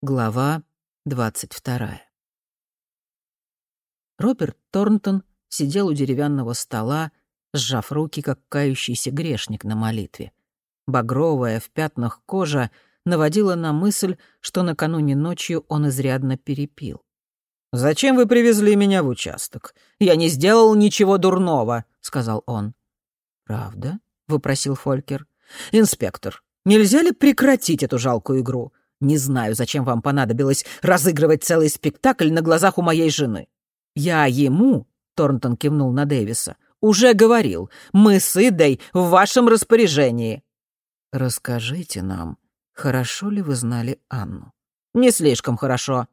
Глава двадцать вторая. Роберт Торнтон сидел у деревянного стола, сжав руки, как кающийся грешник на молитве. Багровая в пятнах кожа наводила на мысль, что накануне ночью он изрядно перепил. «Зачем вы привезли меня в участок? Я не сделал ничего дурного», — сказал он. «Правда?» — выпросил Фолькер. «Инспектор, нельзя ли прекратить эту жалкую игру? Не знаю, зачем вам понадобилось разыгрывать целый спектакль на глазах у моей жены. Я ему, — Торнтон кивнул на Дэвиса, — уже говорил, мы с Идой в вашем распоряжении. Расскажите нам, хорошо ли вы знали Анну? Не слишком хорошо.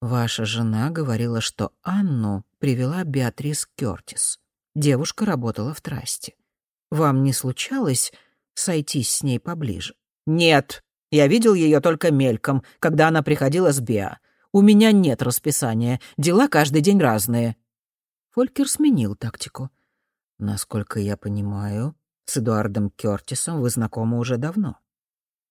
Ваша жена говорила, что Анну привела Беатрис Кёртис. Девушка работала в трасте. Вам не случалось сойтись с ней поближе? Нет, я видел ее только мельком, когда она приходила с Беа. У меня нет расписания, дела каждый день разные». Фолькер сменил тактику. «Насколько я понимаю, с Эдуардом Кёртисом вы знакомы уже давно».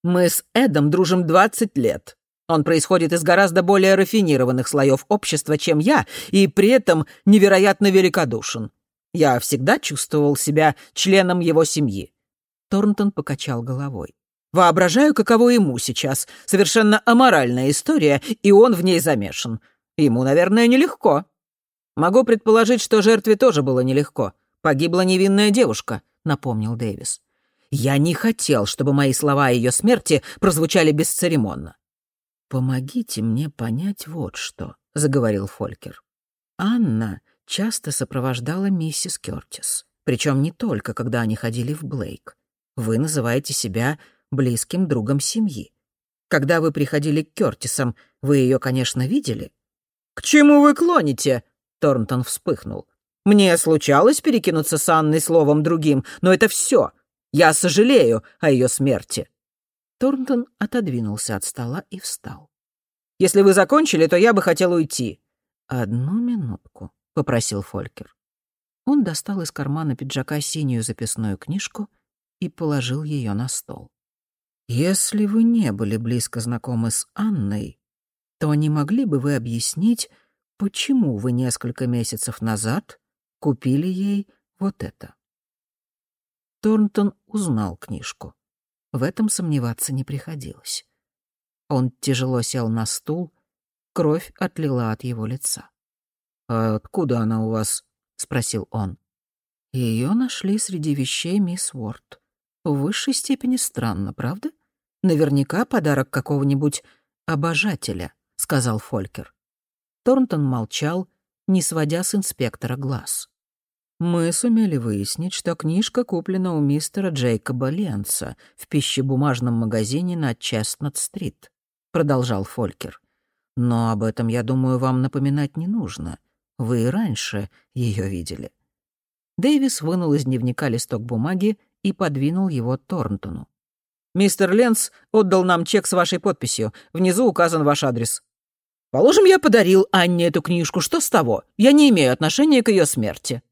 «Мы с Эдом дружим двадцать лет. Он происходит из гораздо более рафинированных слоев общества, чем я, и при этом невероятно великодушен. Я всегда чувствовал себя членом его семьи». Торнтон покачал головой. Воображаю, каково ему сейчас. Совершенно аморальная история, и он в ней замешан. Ему, наверное, нелегко. Могу предположить, что жертве тоже было нелегко. Погибла невинная девушка, напомнил Дэвис. Я не хотел, чтобы мои слова о ее смерти прозвучали бесцеремонно. «Помогите мне понять вот что», — заговорил Фолькер. «Анна часто сопровождала миссис Кёртис, причем не только, когда они ходили в Блейк. Вы называете себя близким другом семьи. Когда вы приходили к Кёртисам, вы ее, конечно, видели?» «К чему вы клоните?» — Торнтон вспыхнул. «Мне случалось перекинуться с Анной словом другим, но это все. Я сожалею о ее смерти». Торнтон отодвинулся от стола и встал. «Если вы закончили, то я бы хотел уйти». «Одну минутку», — попросил Фолькер. Он достал из кармана пиджака синюю записную книжку и положил ее на стол. Если вы не были близко знакомы с Анной, то не могли бы вы объяснить, почему вы несколько месяцев назад купили ей вот это? Торнтон узнал книжку. В этом сомневаться не приходилось. Он тяжело сел на стул, кровь отлила от его лица. «А откуда она у вас?» — спросил он. Ее нашли среди вещей мисс Уорд. В высшей степени странно, правда? Наверняка подарок какого-нибудь обожателя», — сказал Фолькер. Торнтон молчал, не сводя с инспектора глаз. «Мы сумели выяснить, что книжка куплена у мистера Джейкоба Ленца в пищебумажном магазине на Честнат-стрит», — продолжал Фолькер. «Но об этом, я думаю, вам напоминать не нужно. Вы и раньше ее видели». Дэвис вынул из дневника листок бумаги и подвинул его Торнтону. Мистер Ленс отдал нам чек с вашей подписью. Внизу указан ваш адрес. Положим, я подарил Анне эту книжку. Что с того? Я не имею отношения к ее смерти».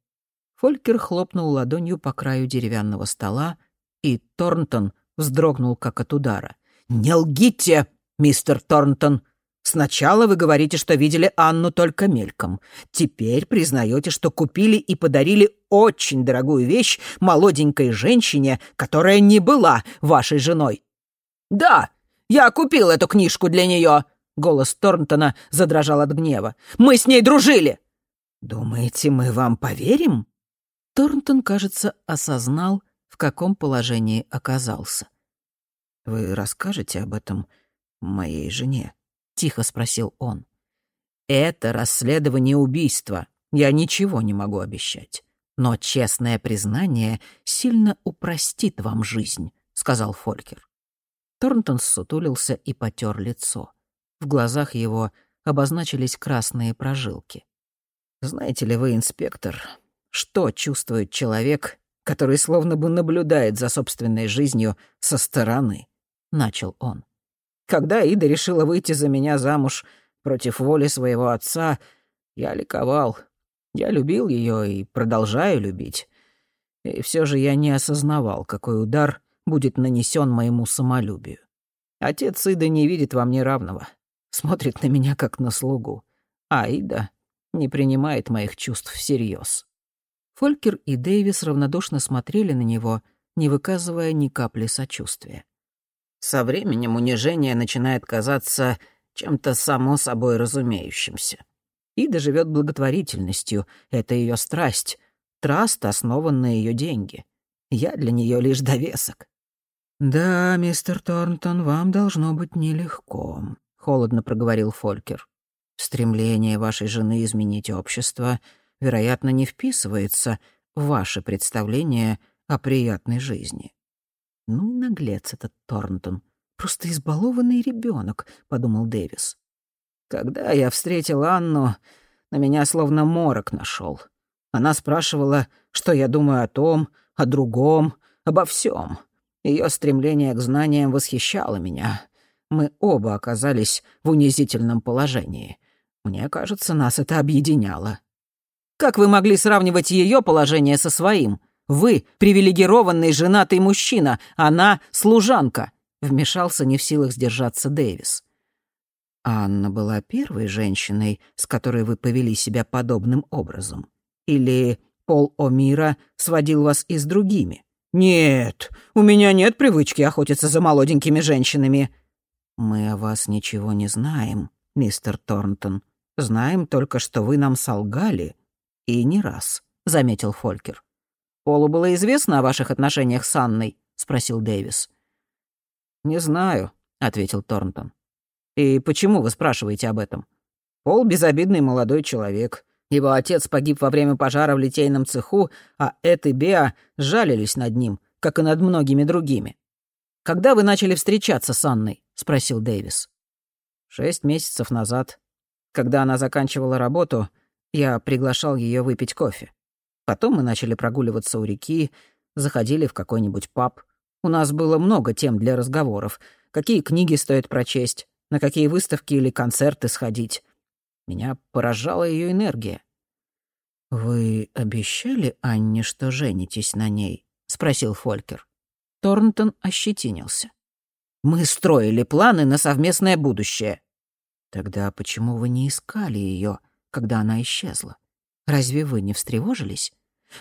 Фолькер хлопнул ладонью по краю деревянного стола, и Торнтон вздрогнул как от удара. «Не лгите, мистер Торнтон. Сначала вы говорите, что видели Анну только мельком. Теперь признаете, что купили и подарили очень дорогую вещь молоденькой женщине, которая не была вашей женой. «Да, я купил эту книжку для нее!» Голос Торнтона задрожал от гнева. «Мы с ней дружили!» «Думаете, мы вам поверим?» Торнтон, кажется, осознал, в каком положении оказался. «Вы расскажете об этом моей жене?» Тихо спросил он. Это расследование убийства. Я ничего не могу обещать. Но честное признание сильно упростит вам жизнь, сказал Фолькер. Торнтон сутулился и потер лицо. В глазах его обозначились красные прожилки. Знаете ли вы, инспектор, что чувствует человек, который словно бы наблюдает за собственной жизнью со стороны? начал он. Когда Ида решила выйти за меня замуж против воли своего отца, я ликовал. Я любил ее и продолжаю любить. И все же я не осознавал, какой удар будет нанесен моему самолюбию. Отец Ида не видит во мне равного. смотрит на меня как на слугу. Аида не принимает моих чувств всерьез. Фолькер и Дэвис равнодушно смотрели на него, не выказывая ни капли сочувствия. Со временем унижение начинает казаться чем-то само собой разумеющимся. Ида живет благотворительностью, это ее страсть. Траст основан на ее деньги. Я для нее лишь довесок. «Да, мистер Торнтон, вам должно быть нелегко», — холодно проговорил Фолькер. «Стремление вашей жены изменить общество, вероятно, не вписывается в ваше представление о приятной жизни». «Ну и наглец этот Торнтон. Просто избалованный ребенок, подумал Дэвис. «Когда я встретил Анну, на меня словно морок нашел. Она спрашивала, что я думаю о том, о другом, обо всем. Ее стремление к знаниям восхищало меня. Мы оба оказались в унизительном положении. Мне кажется, нас это объединяло. Как вы могли сравнивать ее положение со своим? Вы — привилегированный женатый мужчина, она — служанка. Вмешался не в силах сдержаться Дэвис. Анна была первой женщиной, с которой вы повели себя подобным образом. Или Пол О'Мира сводил вас и с другими? «Нет, у меня нет привычки охотиться за молоденькими женщинами». «Мы о вас ничего не знаем, мистер Торнтон. Знаем только, что вы нам солгали. И не раз», — заметил Фолькер. «Полу было известно о ваших отношениях с Анной?» — спросил Дэвис. «Не знаю», — ответил Торнтон. «И почему вы спрашиваете об этом? Пол — безобидный молодой человек. Его отец погиб во время пожара в литейном цеху, а Эд и Беа жалились над ним, как и над многими другими. «Когда вы начали встречаться с Анной?» — спросил Дэвис. «Шесть месяцев назад. Когда она заканчивала работу, я приглашал ее выпить кофе. Потом мы начали прогуливаться у реки, заходили в какой-нибудь паб. У нас было много тем для разговоров. Какие книги стоит прочесть, на какие выставки или концерты сходить. Меня поражала ее энергия. «Вы обещали Анне, что женитесь на ней?» — спросил Фолькер. Торнтон ощетинился. «Мы строили планы на совместное будущее». «Тогда почему вы не искали ее, когда она исчезла? Разве вы не встревожились?»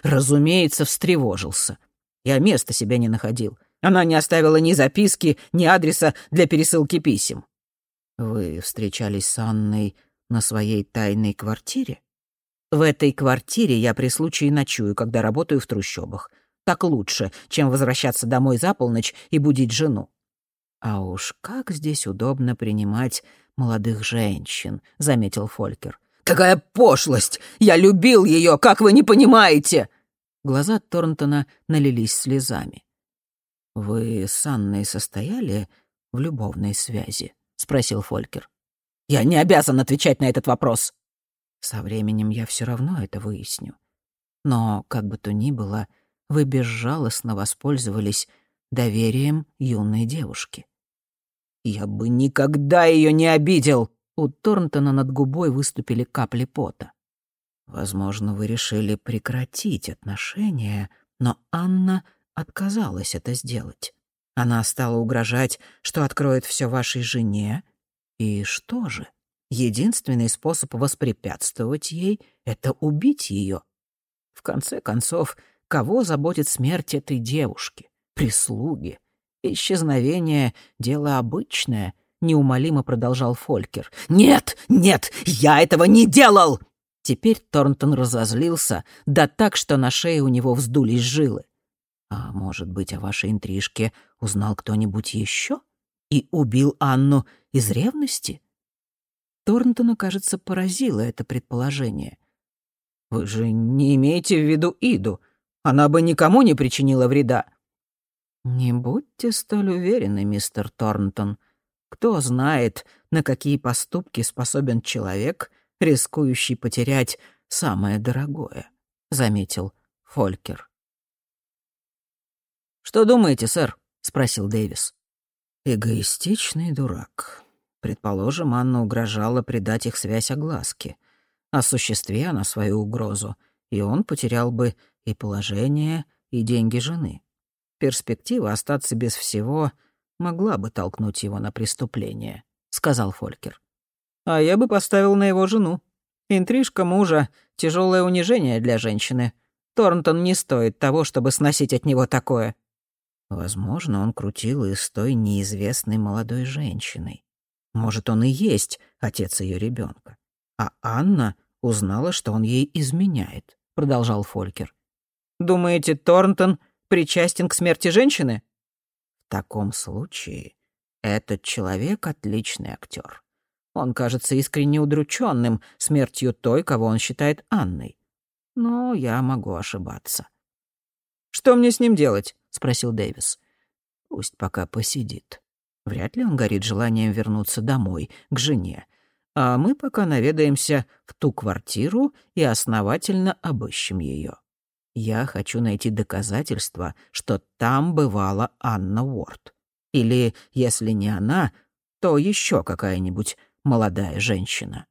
«Разумеется, встревожился. Я места себя не находил. Она не оставила ни записки, ни адреса для пересылки писем». «Вы встречались с Анной на своей тайной квартире? В этой квартире я при случае ночую, когда работаю в трущобах. Так лучше, чем возвращаться домой за полночь и будить жену. А уж как здесь удобно принимать молодых женщин, заметил Фолькер. Какая пошлость! Я любил ее, как вы не понимаете! Глаза Торнтона налились слезами. Вы с Анной состояли в любовной связи? спросил Фолькер. Я не обязан отвечать на этот вопрос. Со временем я все равно это выясню. Но, как бы то ни было, вы безжалостно воспользовались доверием юной девушки. Я бы никогда ее не обидел. У Торнтона над губой выступили капли пота. Возможно, вы решили прекратить отношения, но Анна отказалась это сделать. Она стала угрожать, что откроет все вашей жене, и что же? Единственный способ воспрепятствовать ей — это убить ее. В конце концов, кого заботит смерть этой девушки? Прислуги. Исчезновение — дело обычное, — неумолимо продолжал Фолькер. «Нет, нет, я этого не делал!» Теперь Торнтон разозлился, да так, что на шее у него вздулись жилы. «А может быть, о вашей интрижке узнал кто-нибудь еще? И убил Анну из ревности? Торнтона, кажется, поразило это предположение. «Вы же не имеете в виду Иду? Она бы никому не причинила вреда». «Не будьте столь уверены, мистер Торнтон. Кто знает, на какие поступки способен человек, рискующий потерять самое дорогое», — заметил Фолькер. «Что думаете, сэр?» — спросил Дэвис. «Эгоистичный дурак. Предположим, Анна угрожала предать их связь огласке. Осуществи она свою угрозу, и он потерял бы и положение, и деньги жены. Перспектива остаться без всего могла бы толкнуть его на преступление, — сказал Фолькер. А я бы поставил на его жену. Интрижка мужа — тяжелое унижение для женщины. Торнтон не стоит того, чтобы сносить от него такое. Возможно, он крутил и с той неизвестной молодой женщиной. Может, он и есть отец ее ребенка. А Анна узнала, что он ей изменяет, продолжал Фолькер. Думаете, Торнтон причастен к смерти женщины? В таком случае этот человек отличный актер. Он кажется искренне удрученным смертью той, кого он считает Анной. Но я могу ошибаться. «Что мне с ним делать?» — спросил Дэвис. «Пусть пока посидит. Вряд ли он горит желанием вернуться домой, к жене. А мы пока наведаемся в ту квартиру и основательно обыщем ее. Я хочу найти доказательства, что там бывала Анна Уорд. Или, если не она, то еще какая-нибудь молодая женщина.